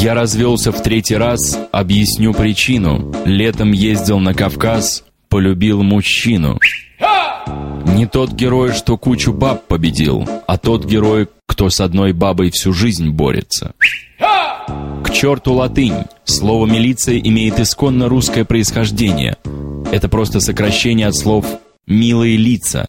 Я развелся в третий раз, объясню причину. Летом ездил на Кавказ, полюбил мужчину. Не тот герой, что кучу баб победил, а тот герой, кто с одной бабой всю жизнь борется. К черту латынь! Слово «милиция» имеет исконно русское происхождение. Это просто сокращение от слов «милые лица».